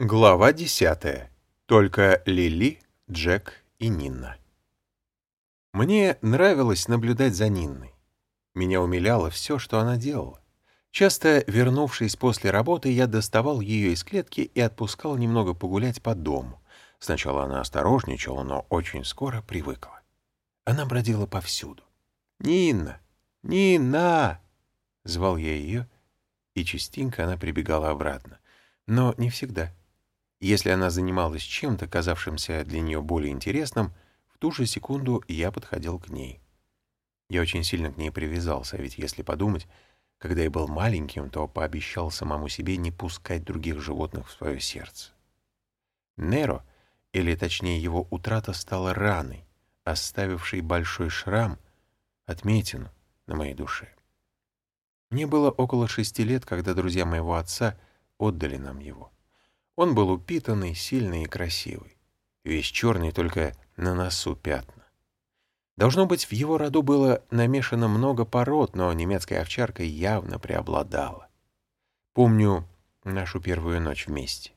Глава десятая. Только Лили, Джек и Нинна. Мне нравилось наблюдать за Нинной. Меня умиляло все, что она делала. Часто, вернувшись после работы, я доставал ее из клетки и отпускал немного погулять по дому. Сначала она осторожничала, но очень скоро привыкла. Она бродила повсюду. «Нинна! Нинна!» — звал я ее, и частенько она прибегала обратно. Но не всегда. Если она занималась чем-то, казавшимся для нее более интересным, в ту же секунду я подходил к ней. Я очень сильно к ней привязался, ведь если подумать, когда я был маленьким, то пообещал самому себе не пускать других животных в свое сердце. Неро, или точнее его утрата, стала раной, оставившей большой шрам, отметину на моей душе. Мне было около шести лет, когда друзья моего отца отдали нам его. Он был упитанный, сильный и красивый. Весь черный, только на носу пятна. Должно быть, в его роду было намешано много пород, но немецкая овчарка явно преобладала. Помню нашу первую ночь вместе.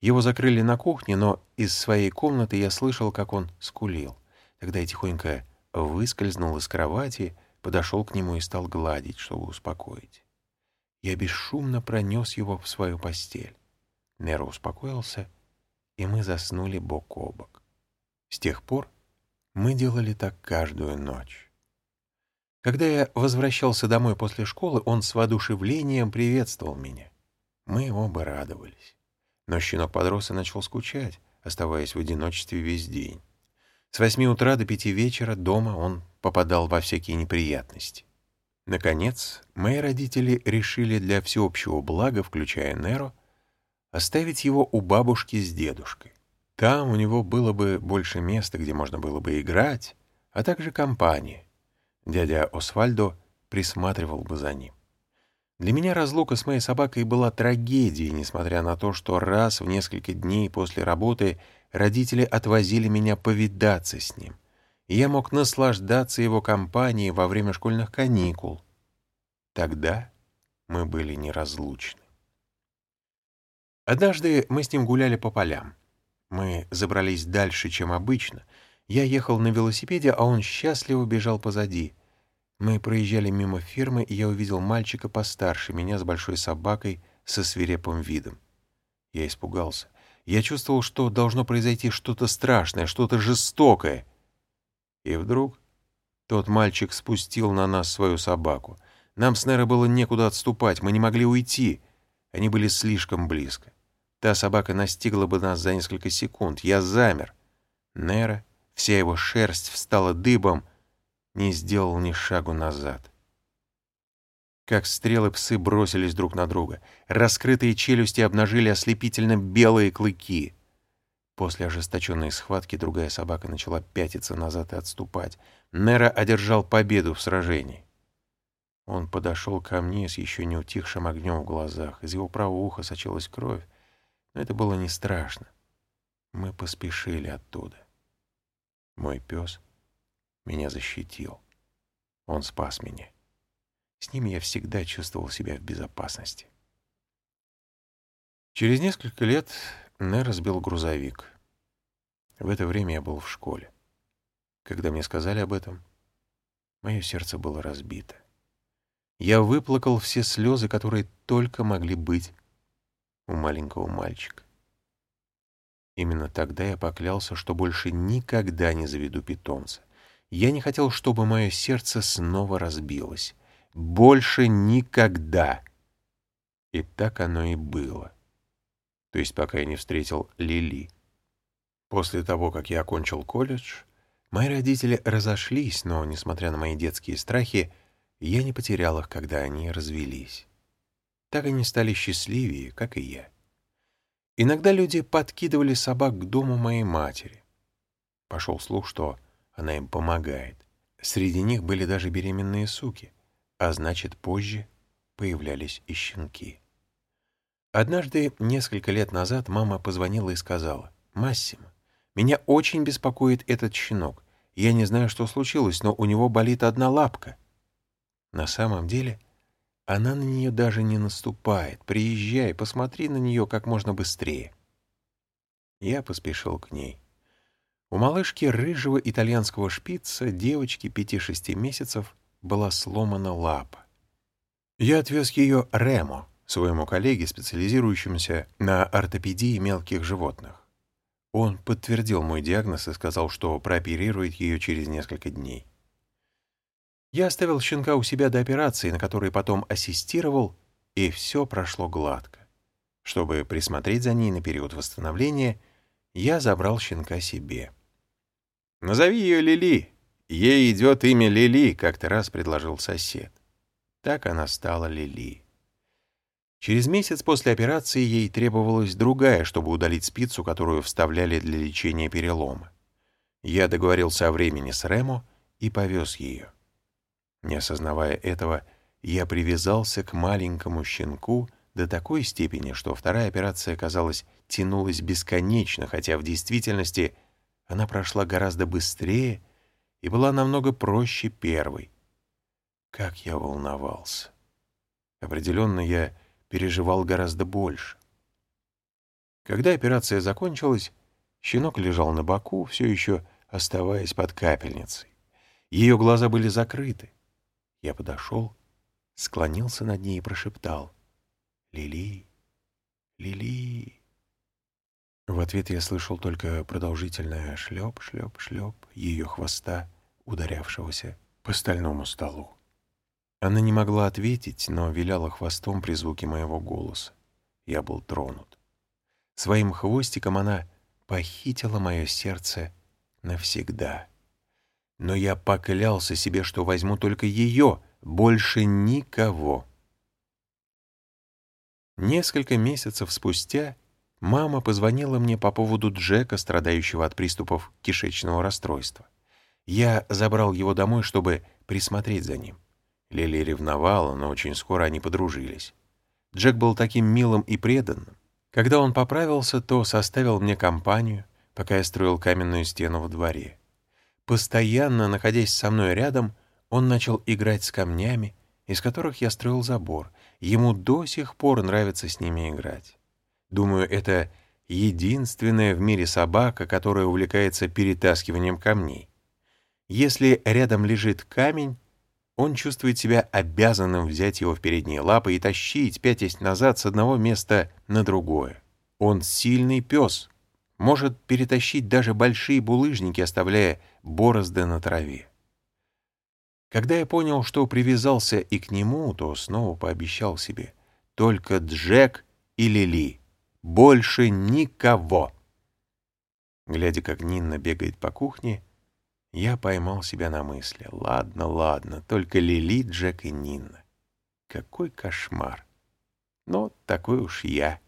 Его закрыли на кухне, но из своей комнаты я слышал, как он скулил. Тогда я тихонько выскользнул из кровати, подошел к нему и стал гладить, чтобы успокоить. Я бесшумно пронес его в свою постель. Неро успокоился, и мы заснули бок о бок. С тех пор мы делали так каждую ночь. Когда я возвращался домой после школы, он с воодушевлением приветствовал меня. Мы оба радовались. Но щенок подрос и начал скучать, оставаясь в одиночестве весь день. С восьми утра до пяти вечера дома он попадал во всякие неприятности. Наконец, мои родители решили для всеобщего блага, включая Неро, оставить его у бабушки с дедушкой. Там у него было бы больше места, где можно было бы играть, а также компания. Дядя Освальдо присматривал бы за ним. Для меня разлука с моей собакой была трагедией, несмотря на то, что раз в несколько дней после работы родители отвозили меня повидаться с ним, и я мог наслаждаться его компанией во время школьных каникул. Тогда мы были неразлучны. Однажды мы с ним гуляли по полям. Мы забрались дальше, чем обычно. Я ехал на велосипеде, а он счастливо бежал позади. Мы проезжали мимо фермы, и я увидел мальчика постарше меня с большой собакой со свирепым видом. Я испугался. Я чувствовал, что должно произойти что-то страшное, что-то жестокое. И вдруг тот мальчик спустил на нас свою собаку. Нам с Неро было некуда отступать, мы не могли уйти. Они были слишком близко. Та собака настигла бы нас за несколько секунд. Я замер. Нера, вся его шерсть встала дыбом, не сделал ни шагу назад. Как стрелы псы бросились друг на друга. Раскрытые челюсти обнажили ослепительно белые клыки. После ожесточенной схватки другая собака начала пятиться назад и отступать. Нера одержал победу в сражении. Он подошел ко мне с еще не утихшим огнем в глазах. Из его правого уха сочилась кровь. Но это было не страшно. Мы поспешили оттуда. Мой пес меня защитил. Он спас меня. С ним я всегда чувствовал себя в безопасности. Через несколько лет Нер разбил грузовик. В это время я был в школе. Когда мне сказали об этом, мое сердце было разбито. Я выплакал все слезы, которые только могли быть у маленького мальчика. Именно тогда я поклялся, что больше никогда не заведу питомца. Я не хотел, чтобы мое сердце снова разбилось. Больше никогда. И так оно и было. То есть пока я не встретил Лили. После того, как я окончил колледж, мои родители разошлись, но, несмотря на мои детские страхи, я не потерял их, когда они развелись так они стали счастливее, как и я. Иногда люди подкидывали собак к дому моей матери. Пошел слух, что она им помогает. Среди них были даже беременные суки, а значит, позже появлялись и щенки. Однажды, несколько лет назад, мама позвонила и сказала, «Массимо, меня очень беспокоит этот щенок. Я не знаю, что случилось, но у него болит одна лапка». На самом деле она на нее даже не наступает. Приезжай, посмотри на нее как можно быстрее. Я поспешил к ней. У малышки рыжего итальянского шпица, девочки пяти-шести месяцев, была сломана лапа. Я отвез ее Ремо, своему коллеге, специализирующемуся на ортопедии мелких животных. Он подтвердил мой диагноз и сказал, что прооперирует ее через несколько дней. Я оставил щенка у себя до операции, на которой потом ассистировал, и все прошло гладко. Чтобы присмотреть за ней на период восстановления, я забрал щенка себе. «Назови ее Лили. Ей идет имя Лили», — как-то раз предложил сосед. Так она стала Лили. Через месяц после операции ей требовалась другая, чтобы удалить спицу, которую вставляли для лечения перелома. Я договорился о времени с Ремо и повез ее. Не осознавая этого, я привязался к маленькому щенку до такой степени, что вторая операция, казалось, тянулась бесконечно, хотя в действительности — она прошла гораздо быстрее и была намного проще первой. Как я волновался. Определенно, я переживал гораздо больше. Когда операция закончилась, щенок лежал на боку, все еще оставаясь под капельницей. Ее глаза были закрыты. Я подошел, склонился над ней и прошептал «Лили, Лили». В ответ я слышал только продолжительное шлеп, шлеп, шлеп ее хвоста, ударявшегося по стальному столу. Она не могла ответить, но виляла хвостом при звуке моего голоса. Я был тронут. Своим хвостиком она похитила мое сердце навсегда. Но я поклялся себе, что возьму только ее, больше никого. Несколько месяцев спустя Мама позвонила мне по поводу Джека, страдающего от приступов кишечного расстройства. Я забрал его домой, чтобы присмотреть за ним. Лили ревновала, но очень скоро они подружились. Джек был таким милым и преданным. Когда он поправился, то составил мне компанию, пока я строил каменную стену во дворе. Постоянно, находясь со мной рядом, он начал играть с камнями, из которых я строил забор. Ему до сих пор нравится с ними играть. Думаю, это единственная в мире собака, которая увлекается перетаскиванием камней. Если рядом лежит камень, он чувствует себя обязанным взять его в передние лапы и тащить, пятясь назад с одного места на другое. Он сильный пес, может перетащить даже большие булыжники, оставляя борозды на траве. Когда я понял, что привязался и к нему, то снова пообещал себе только Джек и Лили. Больше никого. Глядя, как Нинна бегает по кухне, я поймал себя на мысли. Ладно, ладно, только Лили, Джек и Нинна. Какой кошмар. Но такой уж я.